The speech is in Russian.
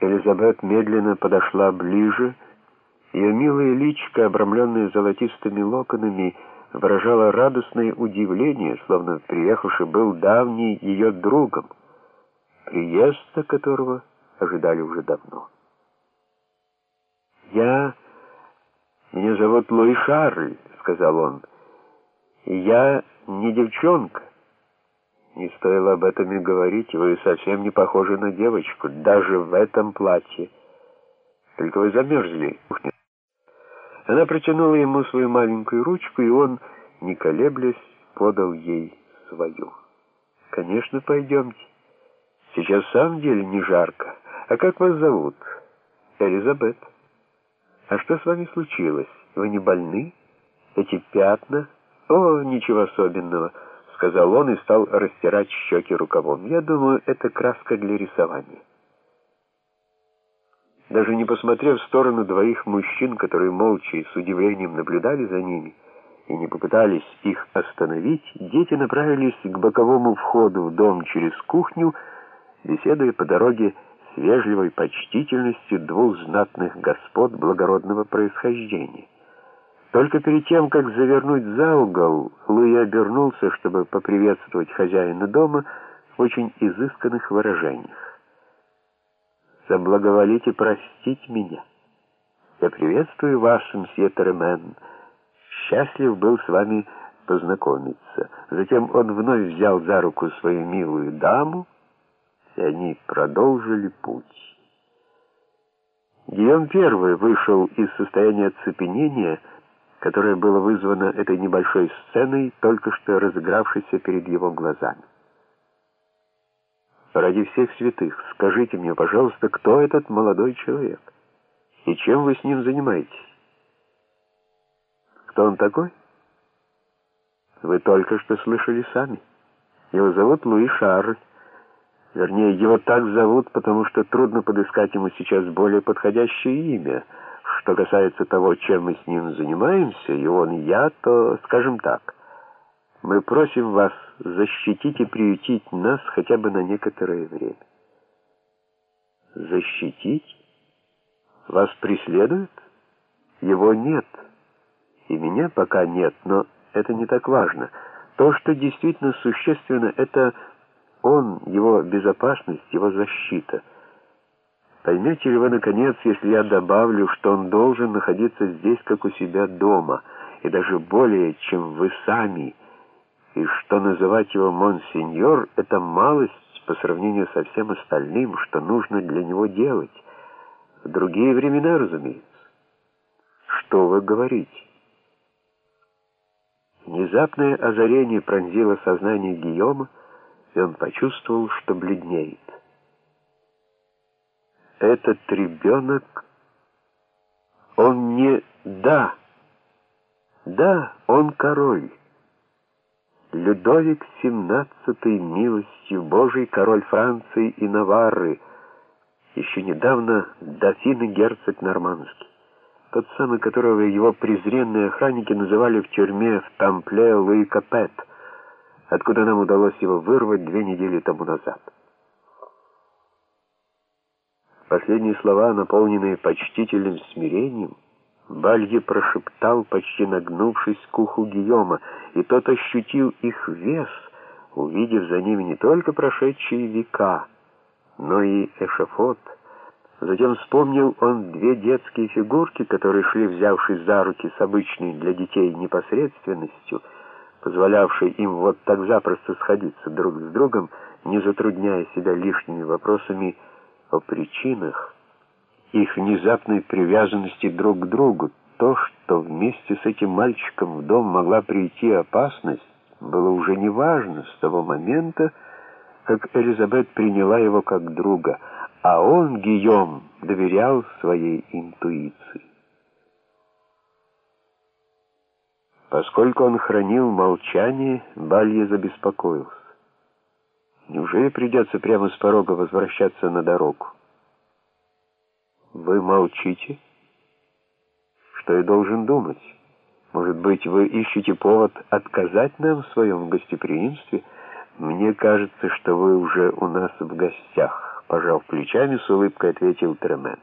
Элизабет медленно подошла ближе. Ее милое личико, обрамленное золотистыми локонами, выражало радостное удивление, словно приехавший был давний ее другом, приезда которого ожидали уже давно. «Я... Меня зовут Луи Шарль», — сказал он, — «и я не девчонка». Не стоило об этом и говорить, вы совсем не похожи на девочку, даже в этом платье. Только вы замерзли. Она протянула ему свою маленькую ручку, и он, не колеблясь, подал ей свою. «Конечно, пойдемте. Сейчас в самом деле не жарко. А как вас зовут?» «Элизабет». «А что с вами случилось? Вы не больны? Эти пятна?» «О, ничего особенного» сказал он и стал растирать щеки рукавом. «Я думаю, это краска для рисования». Даже не посмотрев в сторону двоих мужчин, которые молча и с удивлением наблюдали за ними, и не попытались их остановить, дети направились к боковому входу в дом через кухню, беседуя по дороге с вежливой почтительностью двух знатных господ благородного происхождения. Только перед тем, как завернуть за угол, Луи обернулся, чтобы поприветствовать хозяина дома в очень изысканных выражениях. «Заблаговолите простить меня. Я приветствую вас, мсье Теремен. Счастлив был с вами познакомиться». Затем он вновь взял за руку свою милую даму, и они продолжили путь. Гийом первый вышел из состояния оцепенения, которое было вызвано этой небольшой сценой, только что разыгравшейся перед его глазами. «Ради всех святых, скажите мне, пожалуйста, кто этот молодой человек? И чем вы с ним занимаетесь?» «Кто он такой?» «Вы только что слышали сами. Его зовут Луи Шарль. Вернее, его так зовут, потому что трудно подыскать ему сейчас более подходящее имя — что касается того, чем мы с ним занимаемся, и он, и я, то, скажем так, мы просим вас защитить и приютить нас хотя бы на некоторое время. Защитить? Вас преследуют? Его нет. И меня пока нет, но это не так важно. То, что действительно существенно, это он, его безопасность, его защита — Поймете ли вы, наконец, если я добавлю, что он должен находиться здесь, как у себя дома, и даже более, чем вы сами, и что называть его «монсеньор» — это малость по сравнению со всем остальным, что нужно для него делать. В другие времена, разумеется. Что вы говорите? Внезапное озарение пронзило сознание Гийома, и он почувствовал, что бледнеет этот ребенок, он не... Да, да, он король. Людовик XVII, милостью Божий, король Франции и Наварры, еще недавно дофин и герцог Нормандский, тот самый, которого его презренные охранники называли в тюрьме в Тампле Луи Капет, откуда нам удалось его вырвать две недели тому назад. Последние слова, наполненные почтительным смирением, Балье прошептал, почти нагнувшись к уху Гийома, и тот ощутил их вес, увидев за ними не только прошедшие века, но и эшафот. Затем вспомнил он две детские фигурки, которые шли, взявшись за руки с обычной для детей непосредственностью, позволявшей им вот так запросто сходиться друг с другом, не затрудняя себя лишними вопросами о причинах их внезапной привязанности друг к другу. То, что вместе с этим мальчиком в дом могла прийти опасность, было уже неважно с того момента, как Элизабет приняла его как друга, а он, Гийом, доверял своей интуиции. Поскольку он хранил молчание, Балье забеспокоился. Неужели придется прямо с порога возвращаться на дорогу? Вы молчите? Что я должен думать? Может быть, вы ищете повод отказать нам в своем гостеприимстве? Мне кажется, что вы уже у нас в гостях». Пожав плечами, с улыбкой ответил Тремен.